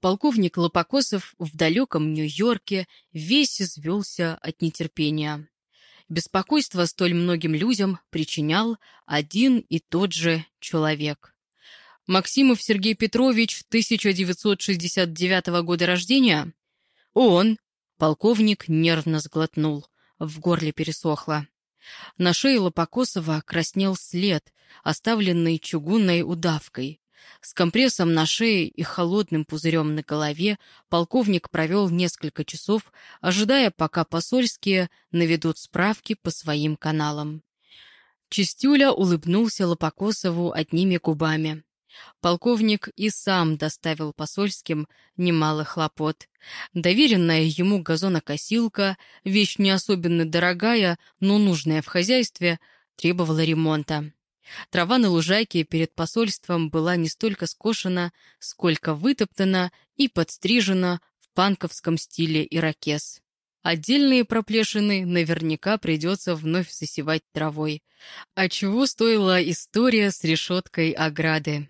Полковник Лопокосов в далеком Нью-Йорке весь извелся от нетерпения. Беспокойство столь многим людям причинял один и тот же человек. Максимов Сергей Петрович, 1969 года рождения? Он. Полковник нервно сглотнул. В горле пересохло. На шее Лопокосова краснел след, оставленный чугунной удавкой. С компрессом на шее и холодным пузырем на голове полковник провел несколько часов, ожидая, пока посольские наведут справки по своим каналам. Чистюля улыбнулся Лопокосову одними губами. Полковник и сам доставил посольским немало хлопот. Доверенная ему газонокосилка, вещь не особенно дорогая, но нужная в хозяйстве, требовала ремонта. Трава на лужайке перед посольством была не столько скошена, сколько вытоптана и подстрижена в панковском стиле ирокез. Отдельные проплешины наверняка придется вновь засевать травой. А чего стоила история с решеткой ограды?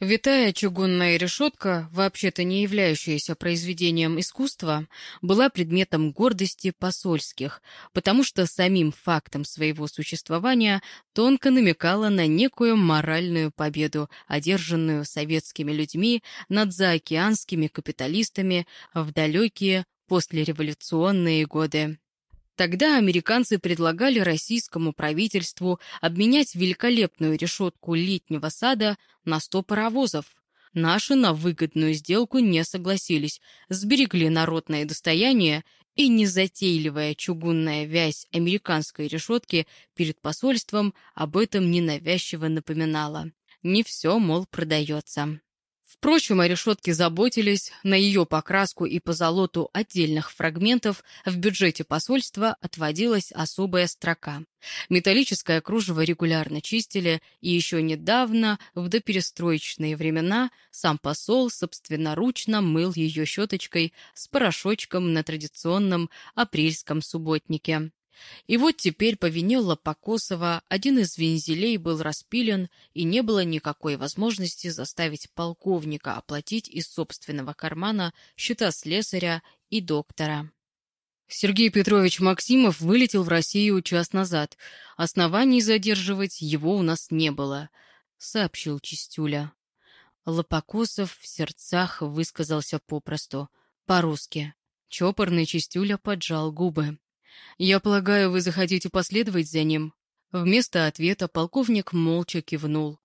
Витая чугунная решетка, вообще-то не являющаяся произведением искусства, была предметом гордости посольских, потому что самим фактом своего существования тонко намекала на некую моральную победу, одержанную советскими людьми над заокеанскими капиталистами в далекие послереволюционные годы. Тогда американцы предлагали российскому правительству обменять великолепную решетку летнего сада на сто паровозов. Наши на выгодную сделку не согласились, сберегли народное достояние, и незатейливая чугунная вязь американской решетки перед посольством об этом ненавязчиво напоминала. Не все, мол, продается. Впрочем, о решетке заботились, на ее покраску и позолоту отдельных фрагментов в бюджете посольства отводилась особая строка. Металлическое кружево регулярно чистили, и еще недавно, в доперестроечные времена, сам посол собственноручно мыл ее щеточкой с порошочком на традиционном апрельском субботнике. И вот теперь по вине Лопокосова один из вензелей был распилен, и не было никакой возможности заставить полковника оплатить из собственного кармана счета слесаря и доктора. Сергей Петрович Максимов вылетел в Россию час назад. Оснований задерживать его у нас не было, — сообщил Чистюля. Лопокосов в сердцах высказался попросту, по-русски. Чопорный Чистюля поджал губы. «Я полагаю, вы захотите последовать за ним?» Вместо ответа полковник молча кивнул.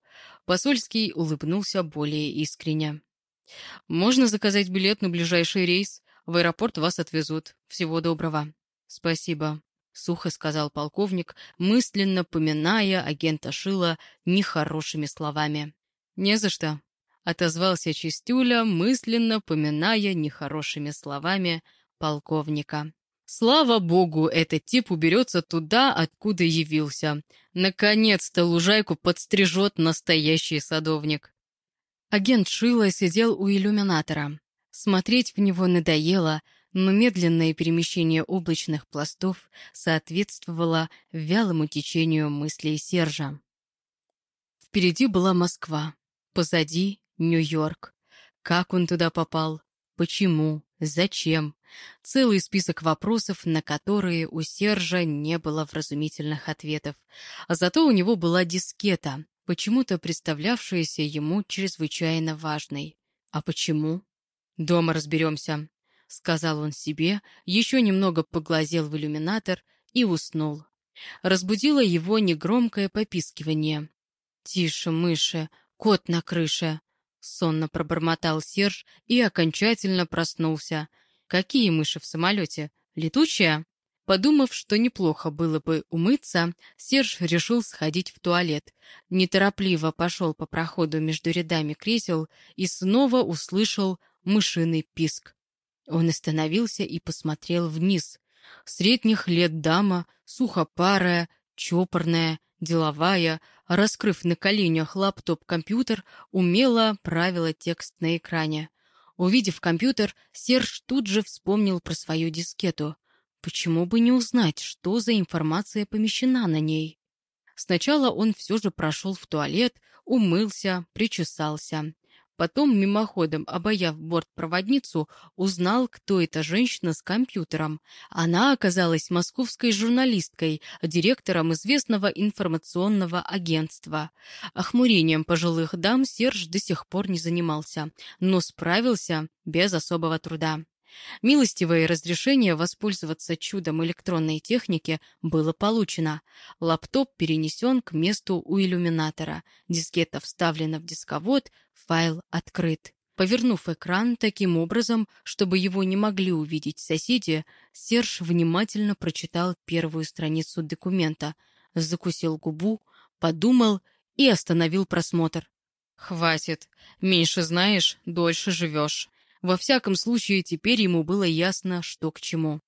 Посольский улыбнулся более искренне. «Можно заказать билет на ближайший рейс? В аэропорт вас отвезут. Всего доброго». «Спасибо», — сухо сказал полковник, мысленно поминая агента Шила нехорошими словами. «Не за что», — отозвался Чистюля, мысленно поминая нехорошими словами полковника. Слава богу, этот тип уберется туда, откуда явился. Наконец-то лужайку подстрижет настоящий садовник. Агент Шила сидел у иллюминатора. Смотреть в него надоело, но медленное перемещение облачных пластов соответствовало вялому течению мыслей Сержа. Впереди была Москва, позади — Нью-Йорк. Как он туда попал? Почему? Зачем? Целый список вопросов, на которые у Сержа не было вразумительных ответов. А зато у него была дискета, почему-то представлявшаяся ему чрезвычайно важной. А почему? «Дома разберемся», — сказал он себе, еще немного поглазел в иллюминатор и уснул. Разбудило его негромкое попискивание. «Тише, мыши, кот на крыше», — сонно пробормотал Серж и окончательно проснулся — Какие мыши в самолете? Летучая? Подумав, что неплохо было бы умыться, Серж решил сходить в туалет. Неторопливо пошел по проходу между рядами кресел и снова услышал мышиный писк. Он остановился и посмотрел вниз. Средних лет дама, сухопарая, чопорная, деловая, раскрыв на коленях лаптоп-компьютер, умело правила текст на экране. Увидев компьютер, Серж тут же вспомнил про свою дискету. Почему бы не узнать, что за информация помещена на ней? Сначала он все же прошел в туалет, умылся, причесался. Потом, мимоходом, обаяв бортпроводницу, узнал, кто эта женщина с компьютером. Она оказалась московской журналисткой, директором известного информационного агентства. Охмурением пожилых дам Серж до сих пор не занимался, но справился без особого труда. Милостивое разрешение воспользоваться чудом электронной техники было получено. Лаптоп перенесен к месту у иллюминатора. Дискета вставлена в дисковод, файл открыт. Повернув экран таким образом, чтобы его не могли увидеть соседи, Серж внимательно прочитал первую страницу документа, закусил губу, подумал и остановил просмотр. «Хватит. Меньше знаешь, дольше живешь». Во всяком случае, теперь ему было ясно, что к чему.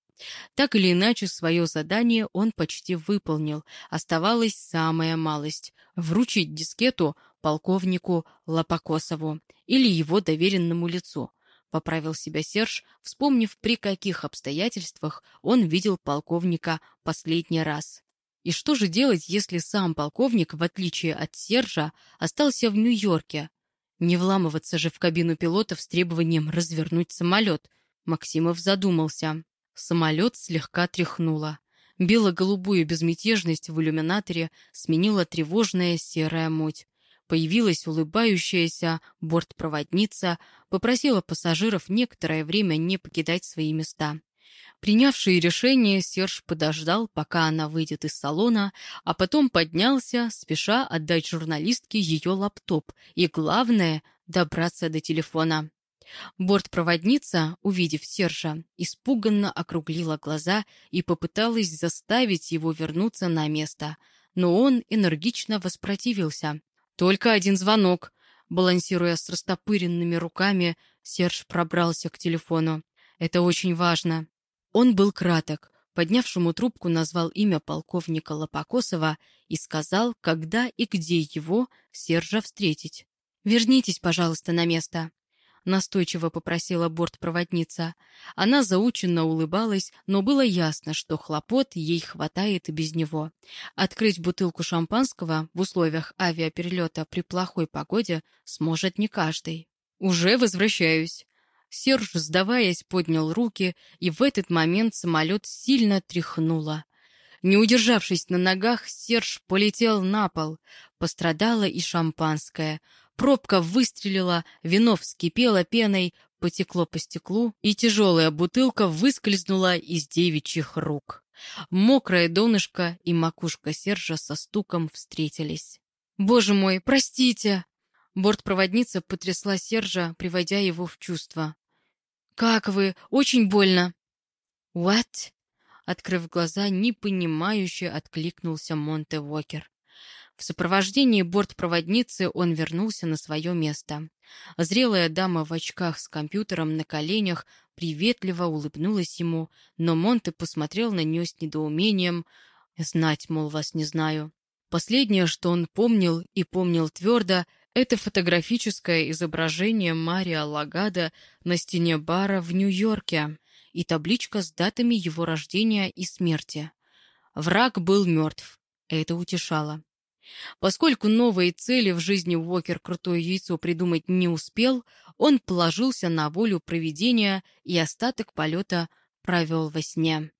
Так или иначе, свое задание он почти выполнил. Оставалась самая малость — вручить дискету полковнику Лопокосову или его доверенному лицу. Поправил себя Серж, вспомнив, при каких обстоятельствах он видел полковника последний раз. И что же делать, если сам полковник, в отличие от Сержа, остался в Нью-Йорке, не вламываться же в кабину пилотов с требованием развернуть самолет. Максимов задумался. Самолет слегка тряхнуло. Бело-голубую безмятежность в иллюминаторе сменила тревожная серая муть. Появилась улыбающаяся бортпроводница, попросила пассажиров некоторое время не покидать свои места. Принявший решение, Серж подождал, пока она выйдет из салона, а потом поднялся, спеша отдать журналистке ее лаптоп и, главное, добраться до телефона. Бортпроводница, увидев Сержа, испуганно округлила глаза и попыталась заставить его вернуться на место, но он энергично воспротивился. «Только один звонок!» Балансируя с растопыренными руками, Серж пробрался к телефону. «Это очень важно!» Он был краток, поднявшему трубку назвал имя полковника Лопокосова и сказал, когда и где его, Сержа, встретить. «Вернитесь, пожалуйста, на место», — настойчиво попросила бортпроводница. Она заученно улыбалась, но было ясно, что хлопот ей хватает и без него. Открыть бутылку шампанского в условиях авиаперелета при плохой погоде сможет не каждый. «Уже возвращаюсь», Серж, сдаваясь, поднял руки, и в этот момент самолет сильно тряхнуло. Не удержавшись на ногах, Серж полетел на пол. Пострадало и шампанское. Пробка выстрелила, вино вскипело пеной, потекло по стеклу, и тяжелая бутылка выскользнула из девичьих рук. Мокрая донышко и макушка Сержа со стуком встретились. «Боже мой, простите!» Бортпроводница потрясла Сержа, приводя его в чувство. «Как вы? Очень больно!» «What?» Открыв глаза, непонимающе откликнулся Монте Уокер. В сопровождении бортпроводницы он вернулся на свое место. Зрелая дама в очках с компьютером на коленях приветливо улыбнулась ему, но Монте посмотрел на нее с недоумением. «Знать, мол, вас не знаю». Последнее, что он помнил и помнил твердо, это фотографическое изображение Мария Лагада на стене бара в Нью-Йорке и табличка с датами его рождения и смерти. Враг был мертв. Это утешало. Поскольку новые цели в жизни Уокер крутое яйцо придумать не успел, он положился на волю проведения и остаток полета провел во сне.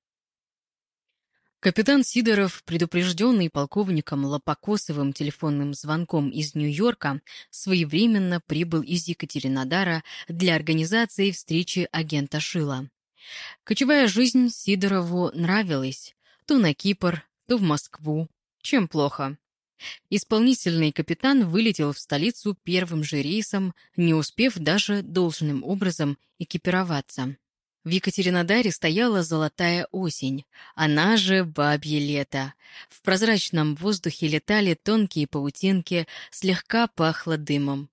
Капитан Сидоров, предупрежденный полковником Лопокосовым телефонным звонком из Нью-Йорка, своевременно прибыл из Екатеринодара для организации встречи агента Шила. Кочевая жизнь Сидорову нравилась. То на Кипр, то в Москву. Чем плохо? Исполнительный капитан вылетел в столицу первым же рейсом, не успев даже должным образом экипироваться. В Екатеринодаре стояла золотая осень, она же бабье лето. В прозрачном воздухе летали тонкие паутинки, слегка пахло дымом.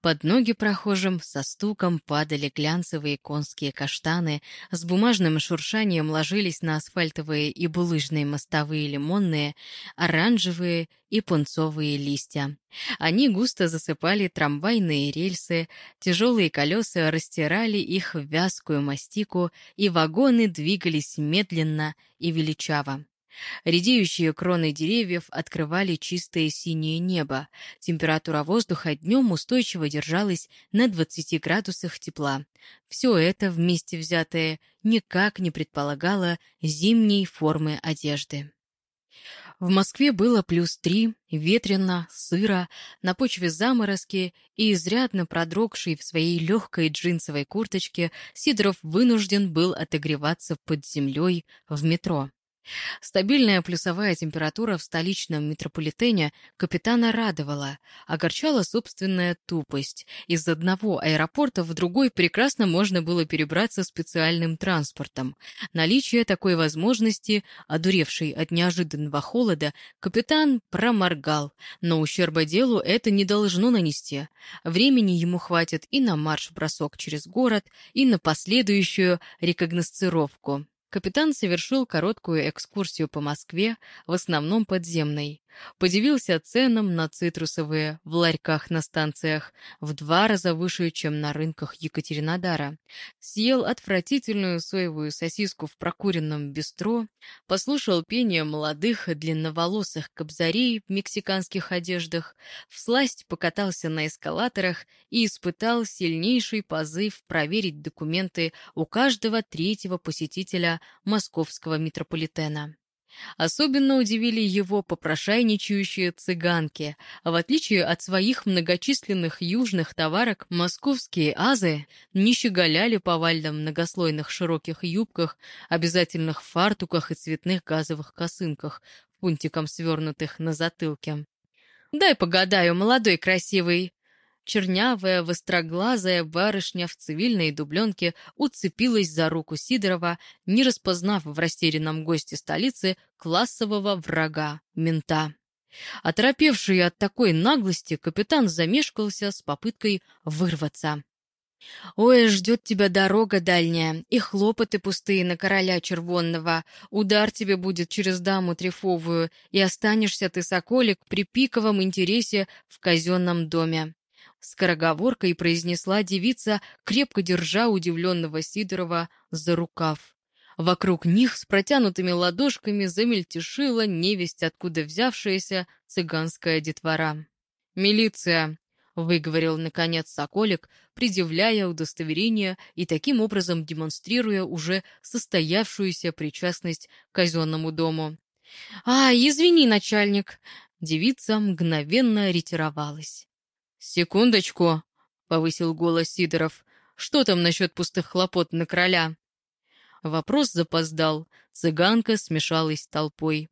Под ноги прохожим со стуком падали глянцевые конские каштаны, с бумажным шуршанием ложились на асфальтовые и булыжные мостовые лимонные, оранжевые и пунцовые листья. Они густо засыпали трамвайные рельсы, тяжелые колеса растирали их в вязкую мастику, и вагоны двигались медленно и величаво. Редеющие кроны деревьев открывали чистое синее небо. Температура воздуха днем устойчиво держалась на 20 градусах тепла. Все это, вместе взятое, никак не предполагало зимней формы одежды. В Москве было плюс три, ветрено, сыро, на почве заморозки и изрядно продрогший в своей легкой джинсовой курточке Сидоров вынужден был отогреваться под землей в метро. Стабильная плюсовая температура в столичном метрополитене капитана радовала, огорчала собственная тупость. Из одного аэропорта в другой прекрасно можно было перебраться специальным транспортом. Наличие такой возможности, одуревший от неожиданного холода, капитан проморгал, но ущерба делу это не должно нанести. Времени ему хватит и на марш-бросок через город, и на последующую рекогносцировку. Капитан совершил короткую экскурсию по Москве, в основном подземной. Подивился ценам на цитрусовые в ларьках на станциях в два раза выше, чем на рынках Екатеринодара. Съел отвратительную соевую сосиску в прокуренном бистро, послушал пение молодых длинноволосых кобзарей в мексиканских одеждах, всласть покатался на эскалаторах и испытал сильнейший позыв проверить документы у каждого третьего посетителя московского метрополитена. Особенно удивили его попрошайничающие цыганки. В отличие от своих многочисленных южных товарок, московские азы не щеголяли по вальдам многослойных широких юбках, обязательных фартуках и цветных газовых косынках, пунтиком свернутых на затылке. «Дай погадаю, молодой красивый!» Чернявая, востроглазая барышня в цивильной дубленке уцепилась за руку Сидорова, не распознав в растерянном госте столицы классового врага, мента. Оторопевший от такой наглости, капитан замешкался с попыткой вырваться. «Ой, ждет тебя дорога дальняя, и хлопоты пустые на короля червонного. Удар тебе будет через даму трефовую, и останешься ты, соколик, при пиковом интересе в казенном доме скороговоркой произнесла девица, крепко держа удивленного Сидорова за рукав. Вокруг них с протянутыми ладошками замельтешила невесть, откуда взявшаяся цыганская детвора. «Милиция!» — выговорил, наконец, Соколик, предъявляя удостоверение и таким образом демонстрируя уже состоявшуюся причастность к казенному дому. «А, извини, начальник!» Девица мгновенно ретировалась. «Секундочку», — повысил голос Сидоров. «Что там насчет пустых хлопот на короля?» Вопрос запоздал. Цыганка смешалась с толпой.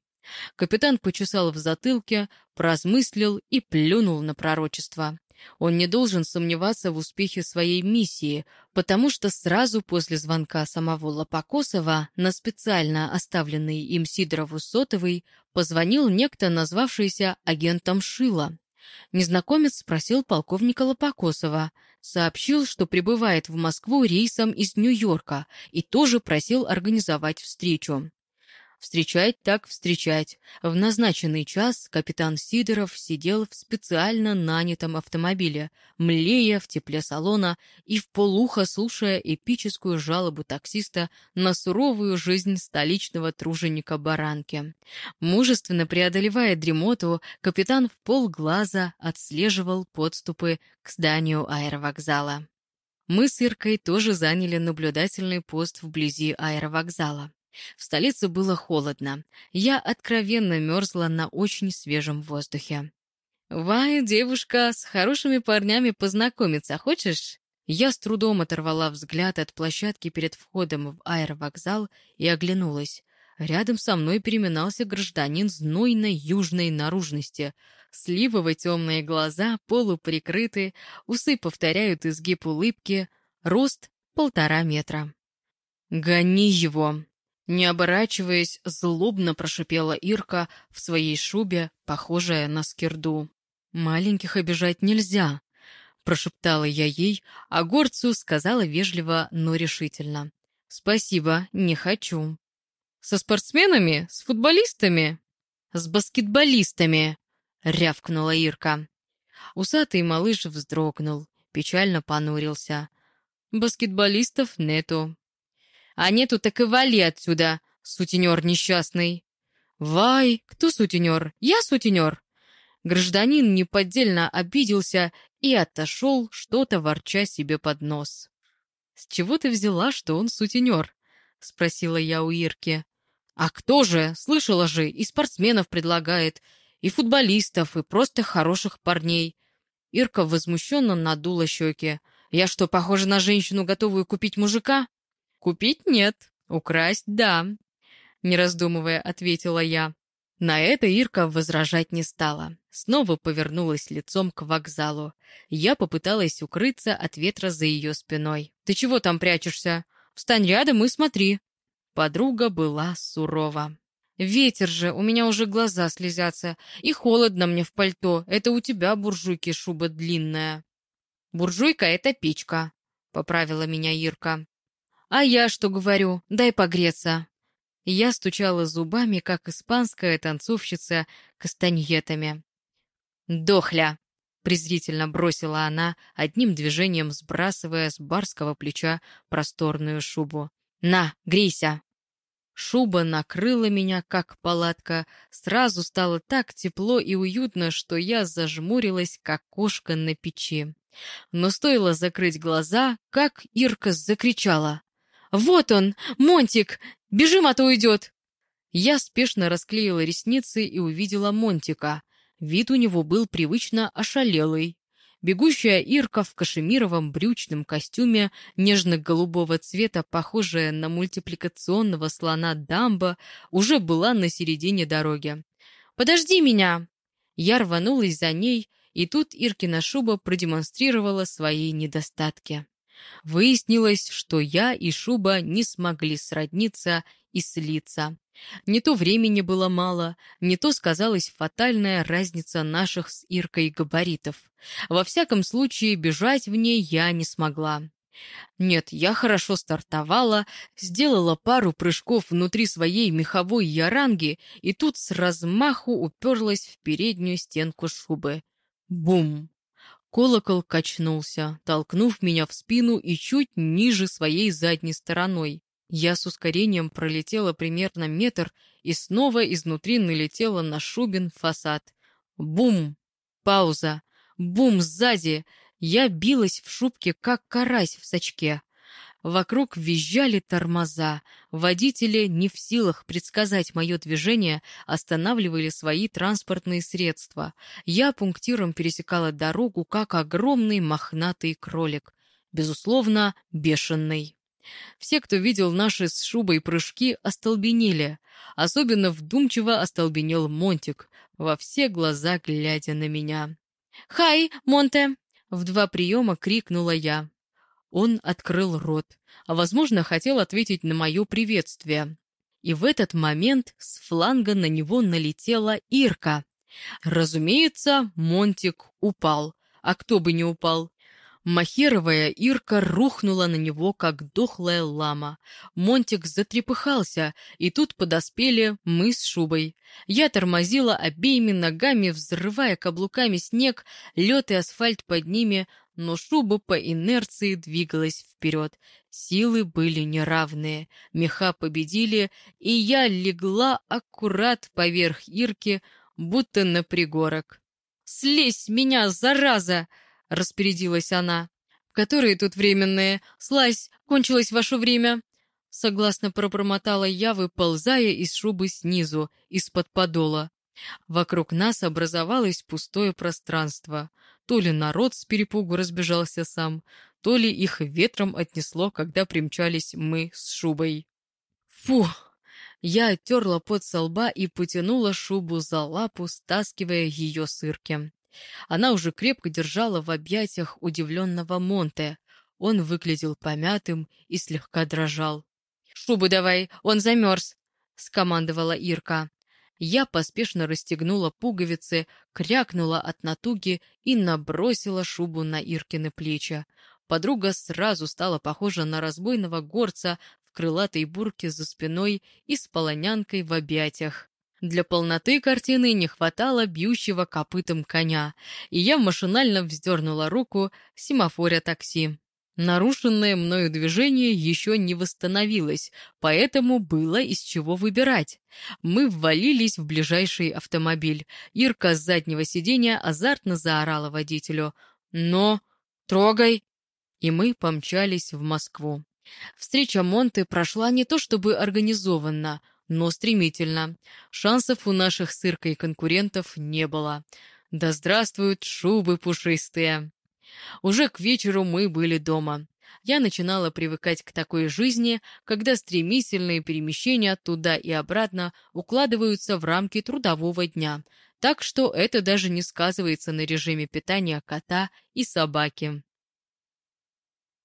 Капитан почесал в затылке, поразмыслил и плюнул на пророчество. Он не должен сомневаться в успехе своей миссии, потому что сразу после звонка самого Лопокосова на специально оставленный им Сидорову сотовый позвонил некто, назвавшийся агентом Шила. Незнакомец спросил полковника Лопокосова, сообщил, что прибывает в Москву рейсом из Нью-Йорка и тоже просил организовать встречу. Встречать так встречать. В назначенный час капитан Сидоров сидел в специально нанятом автомобиле, млея в тепле салона и в полухо слушая эпическую жалобу таксиста на суровую жизнь столичного труженика Баранки. Мужественно преодолевая дремоту, капитан в полглаза отслеживал подступы к зданию аэровокзала. Мы с Иркой тоже заняли наблюдательный пост вблизи аэровокзала. В столице было холодно. Я откровенно мерзла на очень свежем воздухе. «Вай, девушка, с хорошими парнями познакомиться хочешь?» Я с трудом оторвала взгляд от площадки перед входом в аэровокзал и оглянулась. Рядом со мной переминался гражданин знойной южной наружности. Сливовые темные глаза полуприкрыты, усы повторяют изгиб улыбки, рост полтора метра. «Гони его!» Не оборачиваясь, злобно прошипела Ирка в своей шубе, похожая на скирду. «Маленьких обижать нельзя», — прошептала я ей, а горцу сказала вежливо, но решительно. «Спасибо, не хочу». «Со спортсменами? С футболистами?» «С баскетболистами», — рявкнула Ирка. Усатый малыш вздрогнул, печально понурился. «Баскетболистов нету», а нету, так и вали отсюда, сутенер несчастный!» «Вай, кто сутенер? Я сутенер!» Гражданин неподдельно обиделся и отошел, что-то ворча себе под нос. «С чего ты взяла, что он сутенер?» — спросила я у Ирки. «А кто же? Слышала же, и спортсменов предлагает, и футболистов, и просто хороших парней». Ирка возмущенно надула щеки. «Я что, похожа на женщину, готовую купить мужика?» «Купить нет, украсть — да», — не раздумывая, ответила я. На это Ирка возражать не стала. Снова повернулась лицом к вокзалу. Я попыталась укрыться от ветра за ее спиной. «Ты чего там прячешься? Встань рядом и смотри». Подруга была сурова. «Ветер же, у меня уже глаза слезятся, и холодно мне в пальто. Это у тебя, буржуйки, шуба длинная». «Буржуйка — это печка», — поправила меня Ирка. «А я что говорю? Дай погреться». Я стучала зубами, как испанская танцовщица кастаньетами. «Дохля!» — презрительно бросила она, одним движением сбрасывая с барского плеча просторную шубу. «На, грейся!» Шуба накрыла меня, как палатка. Сразу стало так тепло и уютно, что я зажмурилась, как кошка на печи. Но стоило закрыть глаза, как Ирка закричала. «Вот он, Монтик! Бежим, а то уйдет!» Я спешно расклеила ресницы и увидела Монтика. Вид у него был привычно ошалелый. Бегущая Ирка в кашемировом брючном костюме нежно-голубого цвета, похожая на мультипликационного слона Дамбо, уже была на середине дороги. «Подожди меня!» Я рванулась за ней, и тут Иркина шуба продемонстрировала свои недостатки. Выяснилось, что я и Шуба не смогли сродниться и слиться. Не то времени было мало, не то сказалась фатальная разница наших с Иркой габаритов. Во всяком случае, бежать в ней я не смогла. Нет, я хорошо стартовала, сделала пару прыжков внутри своей меховой яранги и тут с размаху уперлась в переднюю стенку шубы. Бум! Колокол качнулся, толкнув меня в спину и чуть ниже своей задней стороной. Я с ускорением пролетела примерно метр и снова изнутри налетела на Шубин фасад. Бум! Пауза! Бум сзади! Я билась в шубке, как карась в сачке. Вокруг визжали тормоза. Водители, не в силах предсказать мое движение, останавливали свои транспортные средства. Я пунктиром пересекала дорогу, как огромный мохнатый кролик. Безусловно, бешеный. Все, кто видел наши с шубой прыжки, остолбенели. Особенно вдумчиво остолбенел Монтик, во все глаза глядя на меня. «Хай, Монте!» — в два приема крикнула я. Он открыл рот, а, возможно, хотел ответить на мое приветствие. И в этот момент с фланга на него налетела Ирка. Разумеется, Монтик упал. А кто бы не упал? Махеровая Ирка рухнула на него, как дохлая лама. Монтик затрепыхался, и тут подоспели мы с шубой. Я тормозила обеими ногами, взрывая каблуками снег, лед и асфальт под ними, но шуба по инерции двигалась вперед. Силы были неравные, меха победили, и я легла аккурат поверх Ирки, будто на пригорок. «Слезь меня, зараза!» — распорядилась она. «Которые тут временные? Слазь, кончилось ваше время!» Согласно пробормотала я, выползая из шубы снизу, из-под подола. Вокруг нас образовалось пустое пространство. То ли народ с перепугу разбежался сам, то ли их ветром отнесло, когда примчались мы с шубой. Фу! Я оттерла пот со лба и потянула шубу за лапу, стаскивая ее с Ирки. Она уже крепко держала в объятиях удивленного Монте. Он выглядел помятым и слегка дрожал. «Шубу давай, он замерз!» — скомандовала Ирка. Я поспешно расстегнула пуговицы, крякнула от натуги и набросила шубу на Иркины плечи. Подруга сразу стала похожа на разбойного горца в крылатой бурке за спиной и с полонянкой в объятиях. Для полноты картины не хватало бьющего копытом коня, и я машинально вздернула руку, семафоря такси. Нарушенное мною движение еще не восстановилось, поэтому было из чего выбирать. Мы ввалились в ближайший автомобиль. Ирка с заднего сиденья азартно заорала водителю. «Но! Трогай!» И мы помчались в Москву. Встреча Монты прошла не то чтобы организованно, но стремительно. Шансов у наших с Иркой конкурентов не было. Да здравствуют шубы пушистые! Уже к вечеру мы были дома. Я начинала привыкать к такой жизни, когда стремительные перемещения туда и обратно укладываются в рамки трудового дня, так что это даже не сказывается на режиме питания кота и собаки.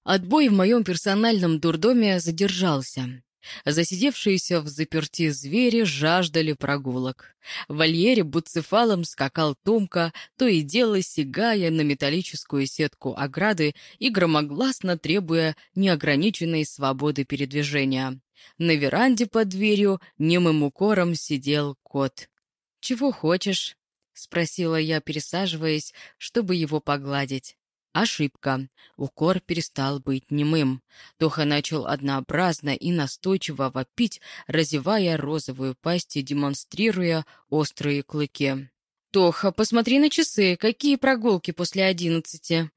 Отбой в моем персональном дурдоме задержался. Засидевшиеся в заперти звери жаждали прогулок. В вольере буцефалом скакал Томка, то и дело сигая на металлическую сетку ограды и громогласно требуя неограниченной свободы передвижения. На веранде под дверью немым укором сидел кот. «Чего хочешь?» — спросила я, пересаживаясь, чтобы его погладить. Ошибка. Укор перестал быть немым. Тоха начал однообразно и настойчиво вопить, разевая розовую пасть и демонстрируя острые клыки. «Тоха, посмотри на часы, какие прогулки после одиннадцати?»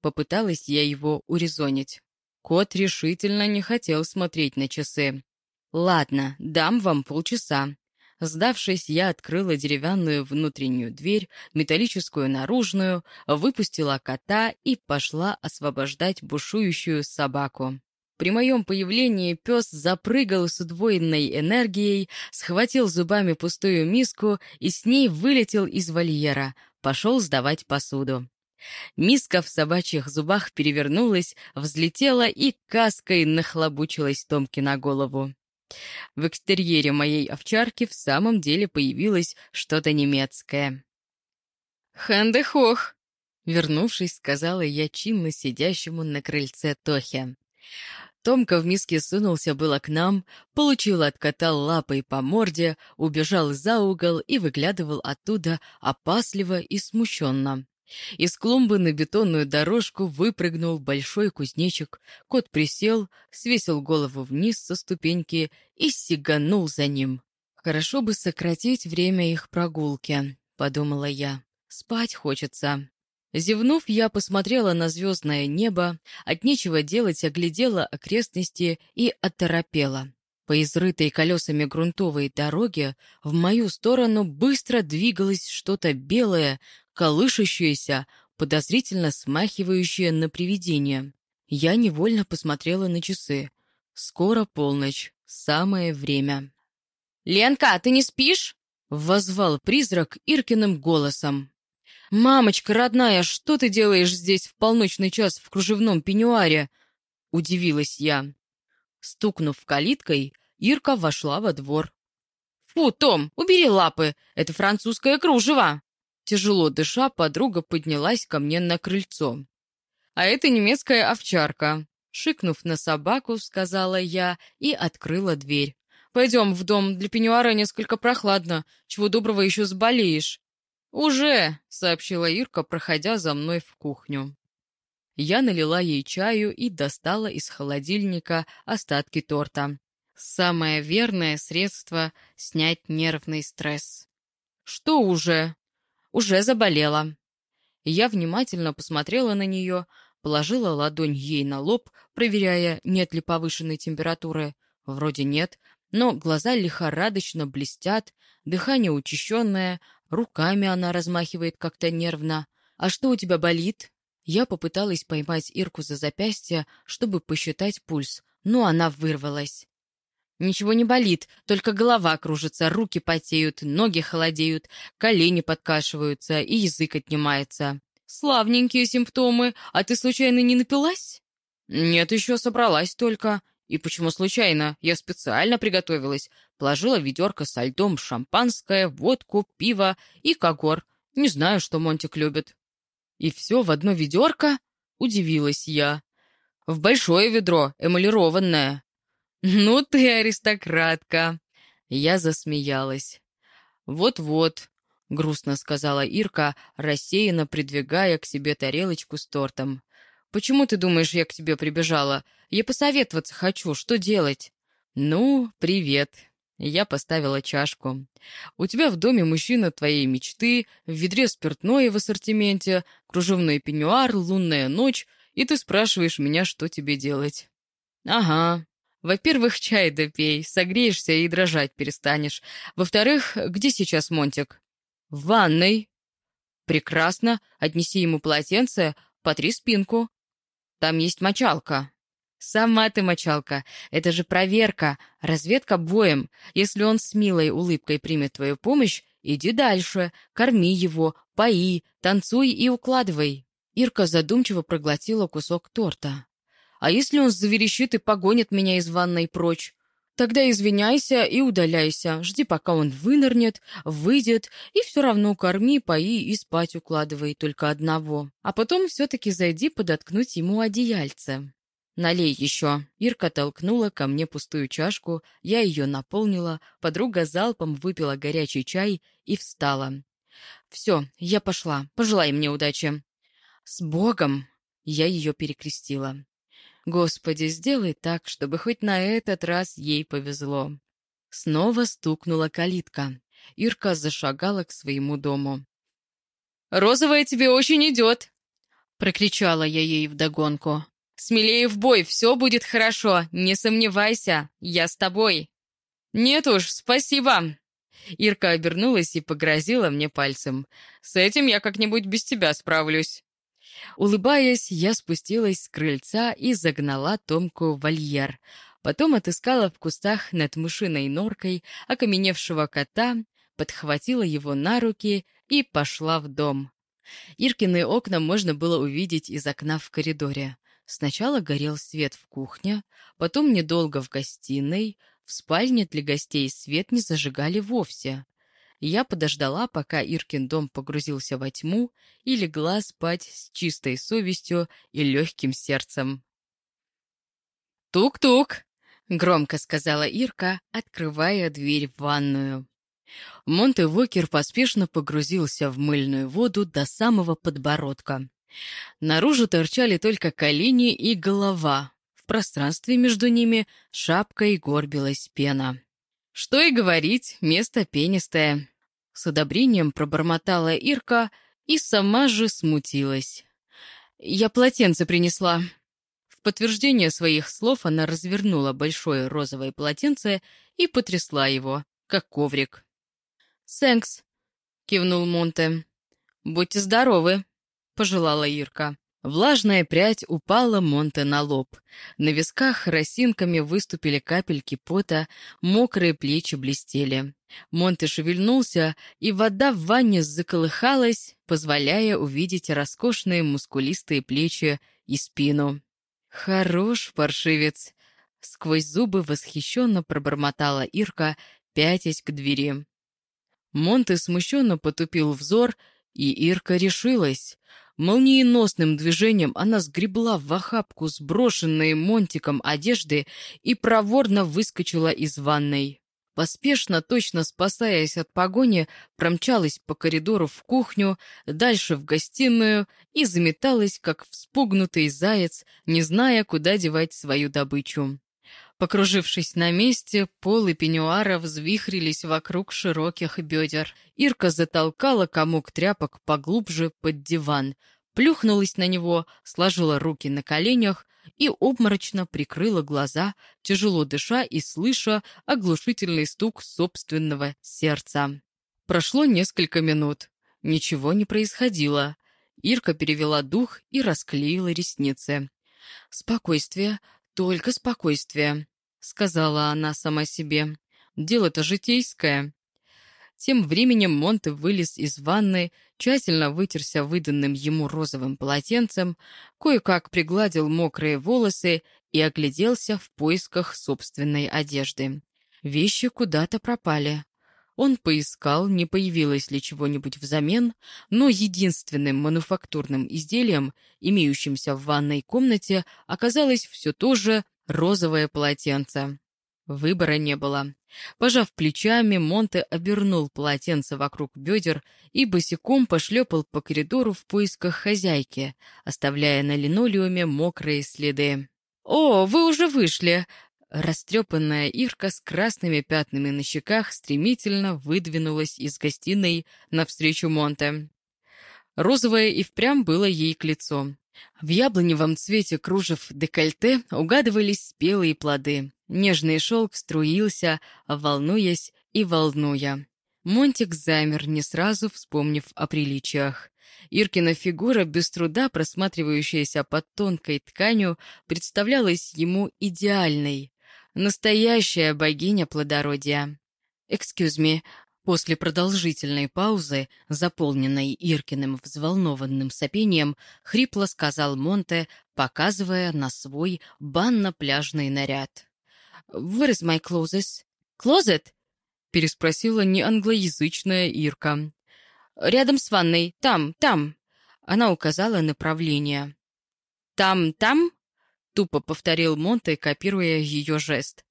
Попыталась я его урезонить. Кот решительно не хотел смотреть на часы. «Ладно, дам вам полчаса. Сдавшись, я открыла деревянную внутреннюю дверь, металлическую наружную, выпустила кота и пошла освобождать бушующую собаку. При моем появлении пес запрыгал с удвоенной энергией, схватил зубами пустую миску и с ней вылетел из вольера, пошел сдавать посуду. Миска в собачьих зубах перевернулась, взлетела и каской нахлобучилась Томке на голову. В экстерьере моей овчарки в самом деле появилось что-то немецкое. «Хэнде-хох!» — вернувшись, сказала я чинно сидящему на крыльце Тохе. Томка в миске сунулся было к нам, получил от кота лапой по морде, убежал за угол и выглядывал оттуда опасливо и смущенно. Из клумбы на бетонную дорожку выпрыгнул большой кузнечик. Кот присел, свесил голову вниз со ступеньки и сиганул за ним. «Хорошо бы сократить время их прогулки», — подумала я. «Спать хочется». Зевнув, я посмотрела на звездное небо, от нечего делать оглядела окрестности и оторопела. По изрытой колесами грунтовой дороге в мою сторону быстро двигалось что-то белое, колышущееся, подозрительно смахивающее на привидение. Я невольно посмотрела на часы. Скоро полночь, самое время. «Ленка, ты не спишь?» — воззвал призрак Иркиным голосом. «Мамочка родная, что ты делаешь здесь в полночный час в кружевном пеньюаре?» — удивилась я. Стукнув калиткой, Ирка вошла во двор. «Фу, Том, убери лапы! Это французское кружево!» Тяжело дыша, подруга поднялась ко мне на крыльцо. «А это немецкая овчарка», — шикнув на собаку, сказала я и открыла дверь. «Пойдем в дом, для пеньюара несколько прохладно, чего доброго еще заболеешь». «Уже», — сообщила Ирка, проходя за мной в кухню. Я налила ей чаю и достала из холодильника остатки торта. Самое верное средство — снять нервный стресс. «Что уже?» Уже заболела. Я внимательно посмотрела на нее, положила ладонь ей на лоб, проверяя, нет ли повышенной температуры. Вроде нет, но глаза лихорадочно блестят, дыхание учащенное, руками она размахивает как-то нервно. «А что у тебя болит?» Я попыталась поймать Ирку за запястье, чтобы посчитать пульс, но она вырвалась. Ничего не болит, только голова кружится, руки потеют, ноги холодеют, колени подкашиваются и язык отнимается. Славненькие симптомы. А ты случайно не напилась? Нет, еще собралась только. И почему случайно? Я специально приготовилась. Положила ведерко со льдом, шампанское, водку, пиво и когор. Не знаю, что Монтик любит. И все в одно ведерко? Удивилась я. В большое ведро, эмалированное. «Ну ты аристократка!» Я засмеялась. «Вот-вот», — грустно сказала Ирка, рассеянно придвигая к себе тарелочку с тортом. Почему ты думаешь, я к тебе прибежала? Я посоветоваться хочу, что делать?» «Ну, привет». Я поставила чашку. «У тебя в доме мужчина твоей мечты, в ведре спиртное в ассортименте, кружевной пеньюар, лунная ночь, и ты спрашиваешь меня, что тебе делать». «Ага. Во-первых, чай допей, согреешься и дрожать перестанешь. Во-вторых, где сейчас Монтик?» «В ванной». «Прекрасно. Отнеси ему полотенце, потри спинку. Там есть мочалка». «Сама ты мочалка. Это же проверка, разведка боем. Если он с милой улыбкой примет твою помощь, иди дальше, корми его, пои, танцуй и укладывай». Ирка задумчиво проглотила кусок торта. «А если он заверещит и погонит меня из ванной прочь? Тогда извиняйся и удаляйся, жди, пока он вынырнет, выйдет, и все равно корми, пои и спать укладывай только одного. А потом все-таки зайди подоткнуть ему одеяльце». «Налей еще». Ирка толкнула ко мне пустую чашку, я ее наполнила, подруга залпом выпила горячий чай и встала. «Все, я пошла. Пожелай мне удачи». «С Богом!» Я ее перекрестила. «Господи, сделай так, чтобы хоть на этот раз ей повезло». Снова стукнула калитка. Ирка зашагала к своему дому. «Розовая тебе очень идет!» Прокричала я ей вдогонку. Смелее в бой, все будет хорошо, не сомневайся, я с тобой». «Нет уж, спасибо». Ирка обернулась и погрозила мне пальцем. «С этим я как-нибудь без тебя справлюсь». Улыбаясь, я спустилась с крыльца и загнала Томку в вольер. Потом отыскала в кустах над мышиной норкой окаменевшего кота, подхватила его на руки и пошла в дом. Иркины окна можно было увидеть из окна в коридоре. Сначала горел свет в кухне, потом недолго в гостиной, в спальне для гостей свет не зажигали вовсе. Я подождала, пока Иркин дом погрузился во тьму, и легла спать с чистой совестью и легким сердцем. «Тук-тук!» — громко сказала Ирка, открывая дверь в ванную. Монте Вокер поспешно погрузился в мыльную воду до самого подбородка. Наружу торчали только колени и голова. В пространстве между ними шапкой горбилась пена. Что и говорить, место пенистое. С одобрением пробормотала Ирка и сама же смутилась. «Я полотенце принесла». В подтверждение своих слов она развернула большое розовое полотенце и потрясла его, как коврик. «Сэнкс», — кивнул Монте. «Будьте здоровы», пожелала Ирка. Влажная прядь упала Монте на лоб. На висках росинками выступили капельки пота, мокрые плечи блестели. Монте шевельнулся, и вода в ванне заколыхалась, позволяя увидеть роскошные мускулистые плечи и спину. «Хорош, паршивец!» — сквозь зубы восхищенно пробормотала Ирка, пятясь к двери. Монте смущенно потупил взор, и Ирка решилась. Молниеносным движением она сгребла в охапку сброшенные Монтиком одежды и проворно выскочила из ванной. Поспешно, точно спасаясь от погони, промчалась по коридору в кухню, дальше в гостиную и заметалась, как вспугнутый заяц, не зная, куда девать свою добычу. Покружившись на месте, полы пеньюара взвихрились вокруг широких бедер. Ирка затолкала комок тряпок поглубже под диван, плюхнулась на него, сложила руки на коленях и обморочно прикрыла глаза, тяжело дыша и слыша оглушительный стук собственного сердца. Прошло несколько минут. Ничего не происходило. Ирка перевела дух и расклеила ресницы. «Спокойствие, только спокойствие», — сказала она сама себе. «Дело-то житейское». Тем временем Монте вылез из ванны, тщательно вытерся выданным ему розовым полотенцем, кое-как пригладил мокрые волосы и огляделся в поисках собственной одежды. Вещи куда-то пропали. Он поискал, не появилось ли чего-нибудь взамен, но единственным мануфактурным изделием, имеющимся в ванной комнате, оказалось все то же розовое полотенце. Выбора не было. Пожав плечами, Монте обернул полотенце вокруг бедер и босиком пошлепал по коридору в поисках хозяйки, оставляя на линолеуме мокрые следы. «О, вы уже вышли!» Растрепанная Ирка с красными пятнами на щеках стремительно выдвинулась из гостиной навстречу Монте. Розовое и впрямь было ей к лицу. В яблоневом цвете кружев декольте угадывались спелые плоды. Нежный шелк струился, волнуясь и волнуя. Монтик замер, не сразу вспомнив о приличиях. Иркина фигура, без труда просматривающаяся под тонкой тканью, представлялась ему идеальной. Настоящая богиня плодородия. «Excuse me», После продолжительной паузы, заполненной Иркиным взволнованным сопением, хрипло сказал Монте, показывая на свой банно-пляжный наряд. «Where is my clothes?» «Closet?» — переспросила неанглоязычная Ирка. «Рядом с ванной. Там, там!» Она указала направление. «Там, там?» — тупо повторил Монте, копируя ее жест.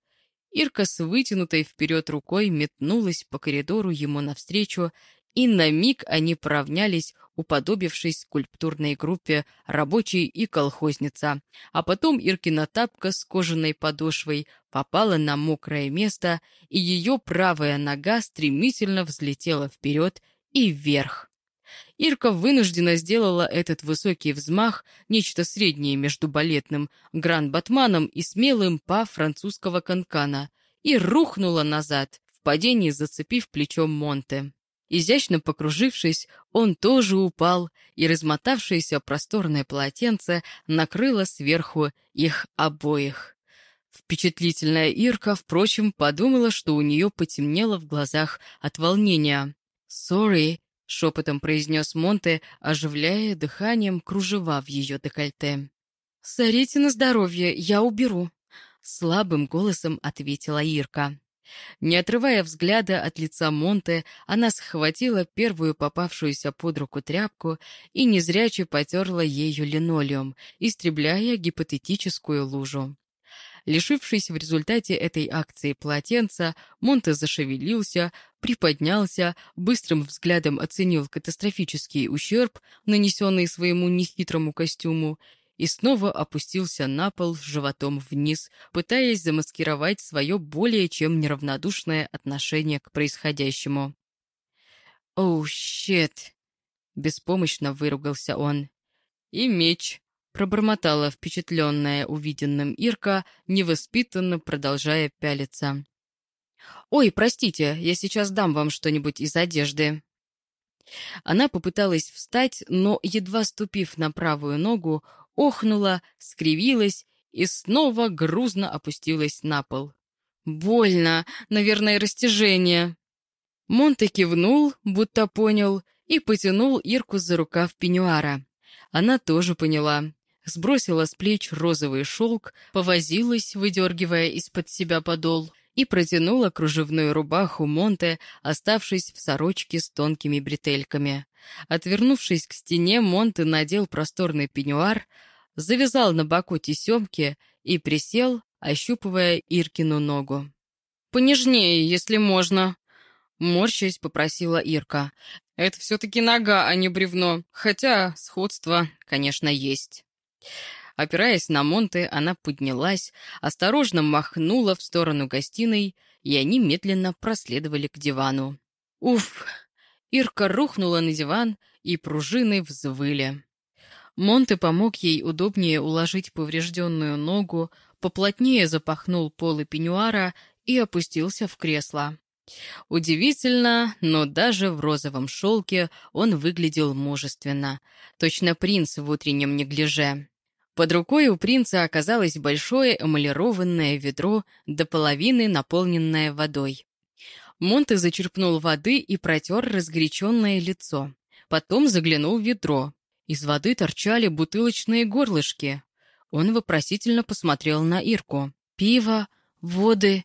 Ирка с вытянутой вперед рукой метнулась по коридору ему навстречу, и на миг они поравнялись, уподобившись скульптурной группе «Рабочий и колхозница». А потом Иркина тапка с кожаной подошвой попала на мокрое место, и ее правая нога стремительно взлетела вперед и вверх. Ирка вынуждена сделала этот высокий взмах, нечто среднее между балетным гран-батманом и смелым па французского канкана, и рухнула назад, в падении зацепив плечом Монте. Изящно покружившись, он тоже упал, и размотавшееся просторное полотенце накрыло сверху их обоих. Впечатлительная Ирка, впрочем, подумала, что у нее потемнело в глазах от волнения. «Sorry», — шепотом произнес Монте, оживляя дыханием кружева в ее декольте. «Сорите на здоровье, я уберу», — слабым голосом ответила Ирка. Не отрывая взгляда от лица Монте, она схватила первую попавшуюся под руку тряпку и незряче потерла ею линолеум, истребляя гипотетическую лужу. Лишившись в результате этой акции полотенца, Монте зашевелился, приподнялся, быстрым взглядом оценил катастрофический ущерб, нанесенный своему нехитрому костюму, и снова опустился на пол животом вниз, пытаясь замаскировать свое более чем неравнодушное отношение к происходящему. «Оу, oh, щет!» — беспомощно выругался он. «И меч!» Пробормотала впечатленная увиденным Ирка, невоспитанно продолжая пялиться. «Ой, простите, я сейчас дам вам что-нибудь из одежды». Она попыталась встать, но, едва ступив на правую ногу, охнула, скривилась и снова грузно опустилась на пол. «Больно, наверное, растяжение». Монте кивнул, будто понял, и потянул Ирку за рукав пеньюара. Она тоже поняла сбросила с плеч розовый шелк, повозилась, выдергивая из-под себя подол, и протянула кружевную рубаху Монте, оставшись в сорочке с тонкими бретельками. Отвернувшись к стене, Монте надел просторный пеньюар, завязал на боку тесемки и присел, ощупывая Иркину ногу. «Понежнее, если можно», — морщась попросила Ирка. «Это все-таки нога, а не бревно, хотя сходство, конечно, есть». Опираясь на Монте, она поднялась, осторожно махнула в сторону гостиной, и они медленно проследовали к дивану. Уф! Ирка рухнула на диван, и пружины взвыли. Монте помог ей удобнее уложить поврежденную ногу, поплотнее запахнул полы пеньюара и опустился в кресло. Удивительно, но даже в розовом шелке он выглядел мужественно. Точно принц в утреннем неглиже. Под рукой у принца оказалось большое эмалированное ведро, до половины наполненное водой. Монте зачерпнул воды и протер разгоряченное лицо. Потом заглянул в ведро. Из воды торчали бутылочные горлышки. Он вопросительно посмотрел на Ирку. «Пиво, воды,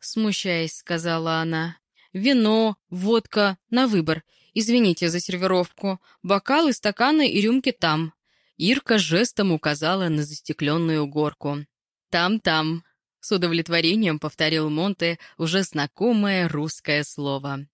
смущаясь, сказала она. «Вино, водка, на выбор. Извините за сервировку. Бокалы, стаканы и рюмки там». Ирка жестом указала на застекленную горку. «Там-там», С удовлетворением повторил Монте уже знакомое русское слово.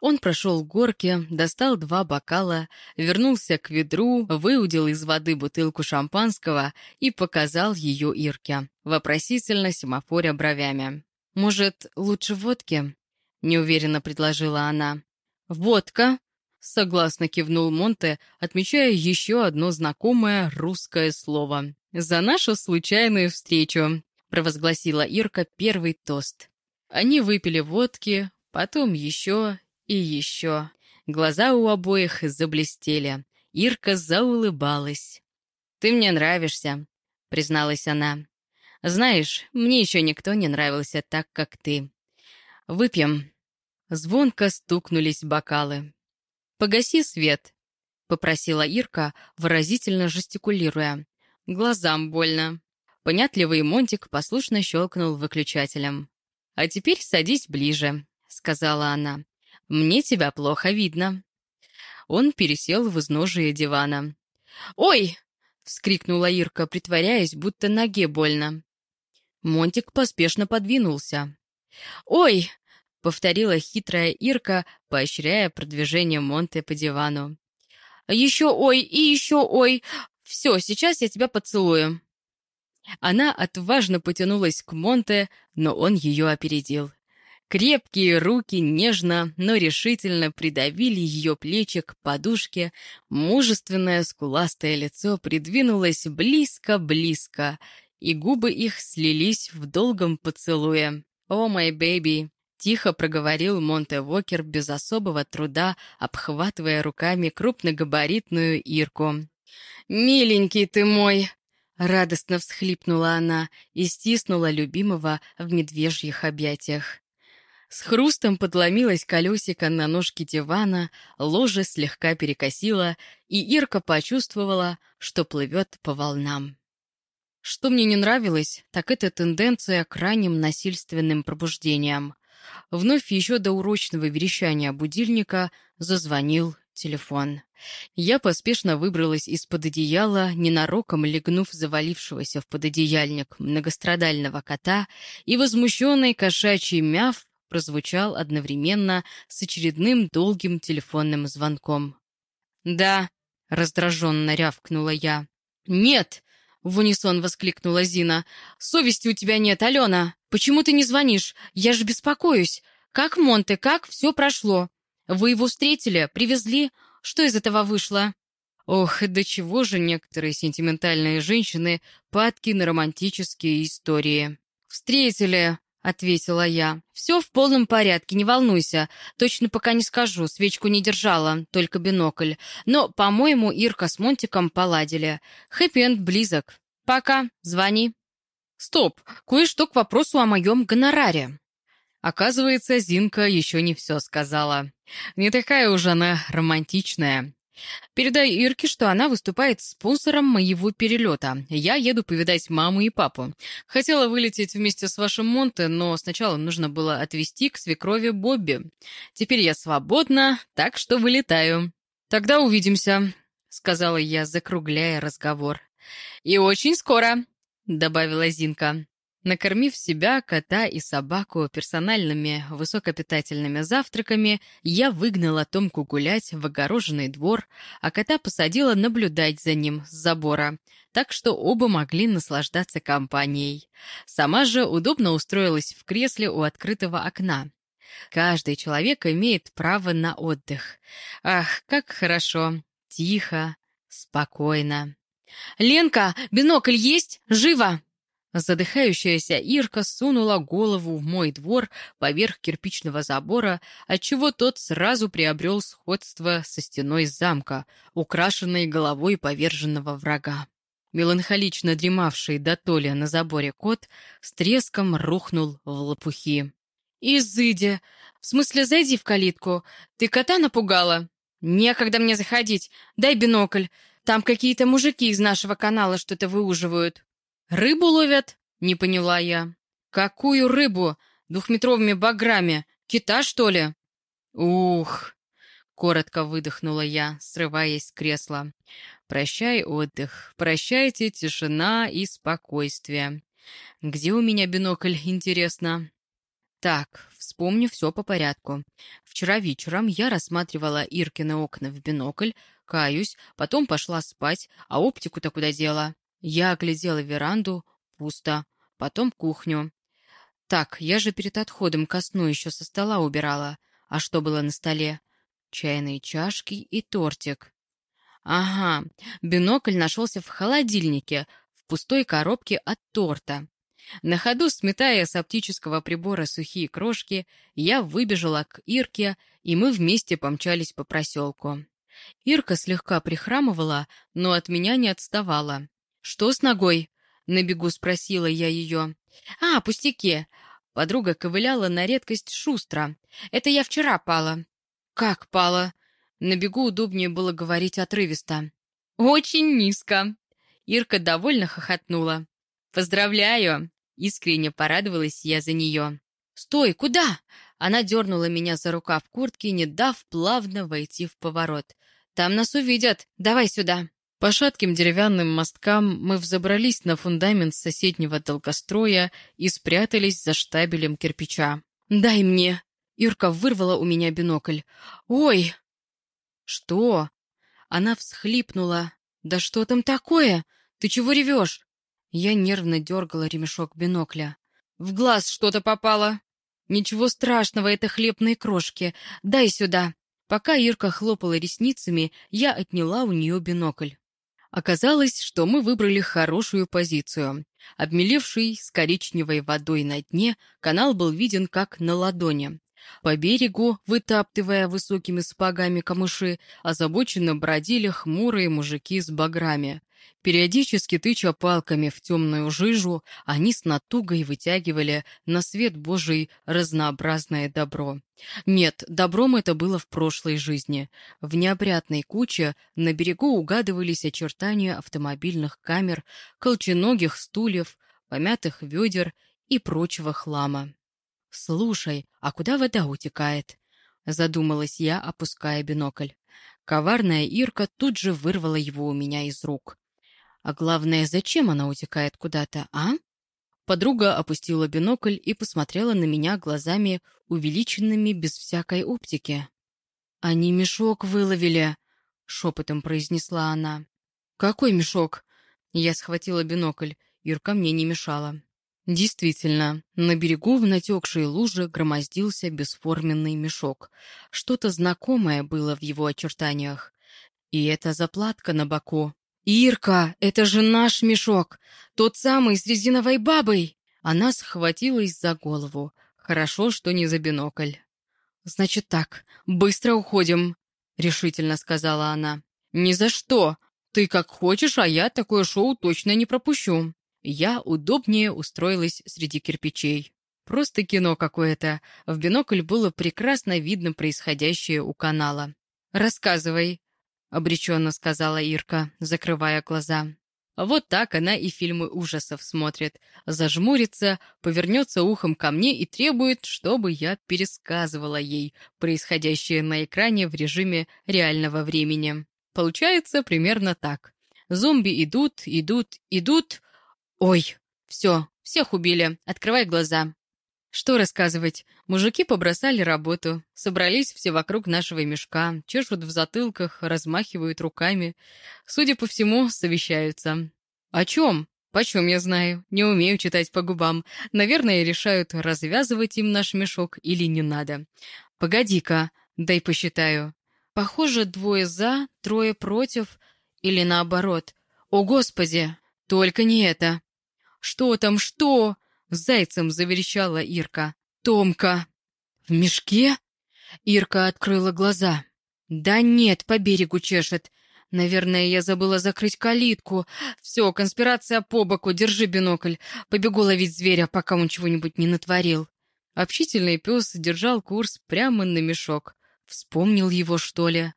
Он прошел горки, достал два бокала, вернулся к ведру, выудил из воды бутылку шампанского и показал ее Ирке, вопросительно семафоря бровями. «Может, лучше водки?» — неуверенно предложила она. «Водка!» — согласно кивнул Монте, отмечая еще одно знакомое русское слово. «За нашу случайную встречу!» — провозгласила Ирка первый тост. Они выпили водки, потом еще и еще. Глаза у обоих заблестели. Ирка заулыбалась. «Ты мне нравишься», — призналась она. «Знаешь, мне еще никто не нравился так, как ты. Выпьем». Звонко стукнулись бокалы. «Погаси свет», — попросила Ирка, выразительно жестикулируя. «Глазам больно». Понятливый Монтик послушно щелкнул выключателем. «А теперь садись ближе», — сказала она. «Мне тебя плохо видно». Он пересел в изножие дивана. «Ой!» — вскрикнула Ирка, притворяясь, будто ноге больно. Монтик поспешно подвинулся. «Ой!» — повторила хитрая Ирка, поощряя продвижение Монте по дивану. «Еще ой и еще ой! Все, сейчас я тебя поцелую!» Она отважно потянулась к Монте, но он ее опередил. Крепкие руки нежно, но решительно придавили ее плечи к подушке, мужественное скуластое лицо придвинулось близко-близко, и губы их слились в долгом поцелуе. «О, мой baby!» — тихо проговорил Монте Вокер без особого труда, обхватывая руками крупногабаритную Ирку. «Миленький ты мой!» Радостно всхлипнула она и стиснула любимого в медвежьих объятиях. С хрустом подломилось колесико на ножке дивана, ложе слегка перекосило, и Ирка почувствовала, что плывет по волнам. Что мне не нравилось, так это тенденция к ранним насильственным пробуждениям. Вновь еще до урочного верещания будильника зазвонил телефон. Я поспешно выбралась из-под одеяла, ненароком легнув завалившегося в пододеяльник многострадального кота, и возмущенный кошачий мяв прозвучал одновременно с очередным долгим телефонным звонком. «Да», — раздраженно рявкнула я. «Нет!» — в унисон воскликнула Зина. «Совести у тебя нет, Алена! Почему ты не звонишь? Я же беспокоюсь! Как Монте, как все прошло? Вы его встретили, привезли? Что из этого вышло?» Ох, до чего же некоторые сентиментальные женщины падки на романтические истории. «Встретили», — ответила я. «Все в полном порядке, не волнуйся. Точно пока не скажу, свечку не держала, только бинокль. Но, по-моему, Ирка с Монтиком поладили. Хэппи-энд близок. Пока, звони». «Стоп, кое-что к вопросу о моем гонораре». Оказывается, Зинка еще не все сказала. Не такая уж она романтичная. Передай Ирке, что она выступает спонсором моего перелета. Я еду повидать маму и папу. Хотела вылететь вместе с вашим Монте, но сначала нужно было отвезти к свекрови Бобби. Теперь я свободна, так что вылетаю. Тогда увидимся, — сказала я, закругляя разговор. «И очень скоро», — добавила Зинка. Накормив себя, кота и собаку персональными высокопитательными завтраками, я выгнала Томку гулять в огороженный двор, а кота посадила наблюдать за ним с забора, так что оба могли наслаждаться компанией. Сама же удобно устроилась в кресле у открытого окна. Каждый человек имеет право на отдых. Ах, как хорошо, тихо, спокойно. «Ленка, бинокль есть? Живо!» Задыхающаяся Ирка сунула голову в мой двор поверх кирпичного забора, отчего тот сразу приобрел сходство со стеной замка, украшенной головой поверженного врага. Меланхолично дремавший до толи на заборе кот с треском рухнул в лопухи. «Изыди! В смысле, зайди в калитку! Ты кота напугала?» «Некогда мне заходить! Дай бинокль! Там какие-то мужики из нашего канала что-то выуживают!» «Рыбу ловят?» — не поняла я. «Какую рыбу? Двухметровыми баграми? Кита, что ли?» «Ух!» — коротко выдохнула я, срываясь с кресла. «Прощай отдых, прощайте тишина и спокойствие. Где у меня бинокль, интересно? Так, вспомню все по порядку. Вчера вечером я рассматривала Иркины окна в бинокль, каюсь, потом пошла спать, а оптику-то куда дела? Я оглядела веранду, пусто, потом кухню. Так, я же перед отходом ко сну еще со стола убирала. А что было на столе? Чайные чашки и тортик. Ага, бинокль нашелся в холодильнике, в пустой коробке от торта. На ходу, сметая с оптического прибора сухие крошки, я выбежала к Ирке, и мы вместе помчались по проселку. Ирка слегка прихрамывала, но от меня не отставала. «Что с ногой?» — на бегу спросила я ее. «А, пустяки!» Подруга ковыляла на редкость шустро. «Это я вчера пала». «Как пала?» На бегу удобнее было говорить отрывисто. «Очень низко!» Ирка довольно хохотнула. «Поздравляю!» Искренне порадовалась я за нее. «Стой, куда?» Она дернула меня за рукав куртки, не дав плавно войти в поворот. «Там нас увидят! Давай сюда!» По шатким деревянным мосткам мы взобрались на фундамент соседнего долгостроя и спрятались за штабелем кирпича. «Дай мне!» Ирка вырвала у меня бинокль. «Ой!» «Что?» Она всхлипнула. «Да что там такое? Ты чего ревешь?» Я нервно дергала ремешок бинокля. «В глаз что-то попало!» «Ничего страшного, это хлебные крошки. Дай сюда!» Пока Ирка хлопала ресницами, я отняла у нее бинокль. Оказалось, что мы выбрали хорошую позицию. Обмелевший с коричневой водой на дне, канал был виден как на ладони. По берегу, вытаптывая высокими сапогами камыши, озабоченно бродили хмурые мужики с баграми. Периодически тыча палками в темную жижу, они с натугой вытягивали на свет Божий разнообразное добро. Нет, добром это было в прошлой жизни. В неопрятной куче на берегу угадывались очертания автомобильных камер, колченогих стульев, помятых ведер и прочего хлама. «Слушай, а куда вода утекает?» — задумалась я, опуская бинокль. Коварная Ирка тут же вырвала его у меня из рук. А главное, зачем она утекает куда-то, а? Подруга опустила бинокль и посмотрела на меня глазами, увеличенными без всякой оптики. «Они мешок выловили», — шепотом произнесла она. «Какой мешок?» Я схватила бинокль. Ирка мне не мешала. Действительно, на берегу в натекшей луже громоздился бесформенный мешок. Что-то знакомое было в его очертаниях. И эта заплатка на боку. «Ирка, это же наш мешок! Тот самый с резиновой бабой!» Она схватилась за голову. Хорошо, что не за бинокль. «Значит так, быстро уходим», — решительно сказала она. «Ни за что! Ты как хочешь, а я такое шоу точно не пропущу». Я удобнее устроилась среди кирпичей. Просто кино какое-то. В бинокль было прекрасно видно происходящее у канала. «Рассказывай», — обреченно сказала Ирка, закрывая глаза. Вот так она и фильмы ужасов смотрит. Зажмурится, повернется ухом ко мне и требует, чтобы я пересказывала ей происходящее на экране в режиме реального времени. Получается примерно так. Зомби идут, идут, идут, «Ой, все, всех убили. Открывай глаза». Что рассказывать? Мужики побросали работу, собрались все вокруг нашего мешка, чешут в затылках, размахивают руками. Судя по всему, совещаются. О чем? Почем я знаю? Не умею читать по губам. Наверное, решают, развязывать им наш мешок или не надо. Погоди-ка, дай посчитаю. Похоже, двое за, трое против, или наоборот. О, Господи! Только не это. «Что там, что?» — зайцем заверещала Ирка. «Томка!» «В мешке?» Ирка открыла глаза. «Да нет, по берегу чешет. Наверное, я забыла закрыть калитку. Все, конспирация по боку, держи бинокль. Побегу ловить зверя, пока он чего-нибудь не натворил». Общительный пес держал курс прямо на мешок. Вспомнил его, что ли?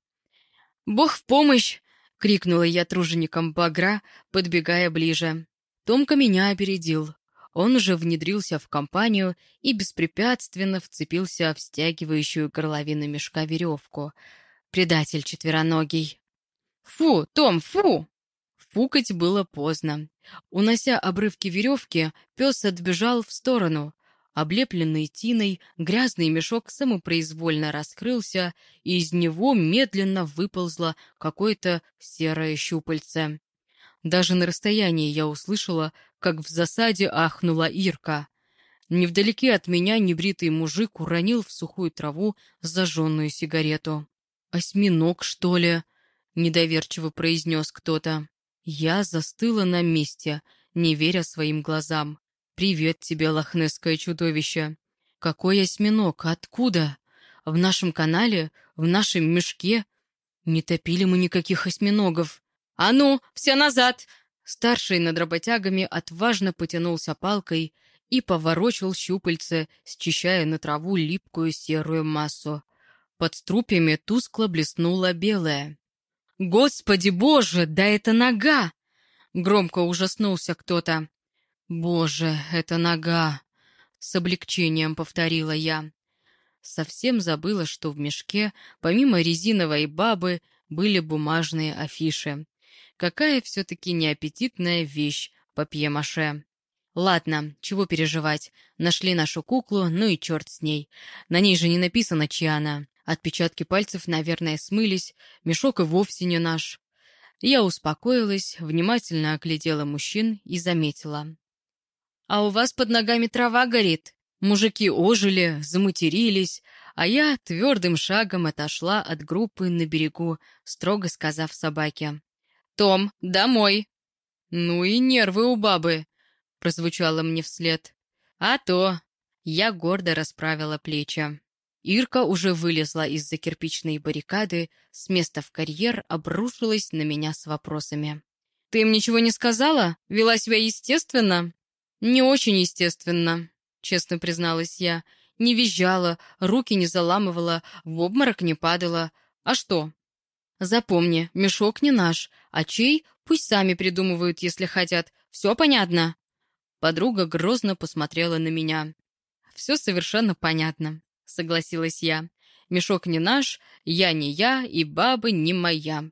«Бог в помощь!» — крикнула я труженикам багра, подбегая ближе. Томка меня опередил. Он уже внедрился в компанию и беспрепятственно вцепился в стягивающую горловину мешка веревку. Предатель четвероногий. «Фу, Том, фу!» Фукать было поздно. Унося обрывки веревки, пес отбежал в сторону. Облепленный тиной, грязный мешок самопроизвольно раскрылся, и из него медленно выползло какое-то серое щупальце. Даже на расстоянии я услышала, как в засаде ахнула Ирка. Невдалеке от меня небритый мужик уронил в сухую траву зажженную сигарету. «Осьминог, что ли?» — недоверчиво произнес кто-то. Я застыла на месте, не веря своим глазам. «Привет тебе, лохнесское чудовище!» «Какой осьминог? Откуда? В нашем канале? В нашем мешке? Не топили мы никаких осьминогов!» «А ну, все назад!» Старший над работягами отважно потянулся палкой и поворочил щупальце, счищая на траву липкую серую массу. Под струпьями тускло блеснула белая. «Господи боже, да это нога!» Громко ужаснулся кто-то. «Боже, это нога!» С облегчением повторила я. Совсем забыла, что в мешке, помимо резиновой бабы, были бумажные афиши. Какая все-таки неаппетитная вещь, папье-маше. Ладно, чего переживать. Нашли нашу куклу, ну и черт с ней. На ней же не написано, чья она. Отпечатки пальцев, наверное, смылись. Мешок и вовсе не наш. Я успокоилась, внимательно оглядела мужчин и заметила. «А у вас под ногами трава горит?» Мужики ожили, заматерились, а я твердым шагом отошла от группы на берегу, строго сказав собаке. «Том, домой!» «Ну и нервы у бабы!» — прозвучало мне вслед. «А то!» — я гордо расправила плечи. Ирка уже вылезла из-за кирпичной баррикады, с места в карьер обрушилась на меня с вопросами. «Ты им ничего не сказала? Вела себя естественно?» «Не очень естественно», — честно призналась я. «Не визжала, руки не заламывала, в обморок не падала. А что?» Запомни, мешок не наш, а чей пусть сами придумывают, если хотят. Все понятно?» Подруга грозно посмотрела на меня. «Все совершенно понятно», — согласилась я. «Мешок не наш, я не я, и баба не моя.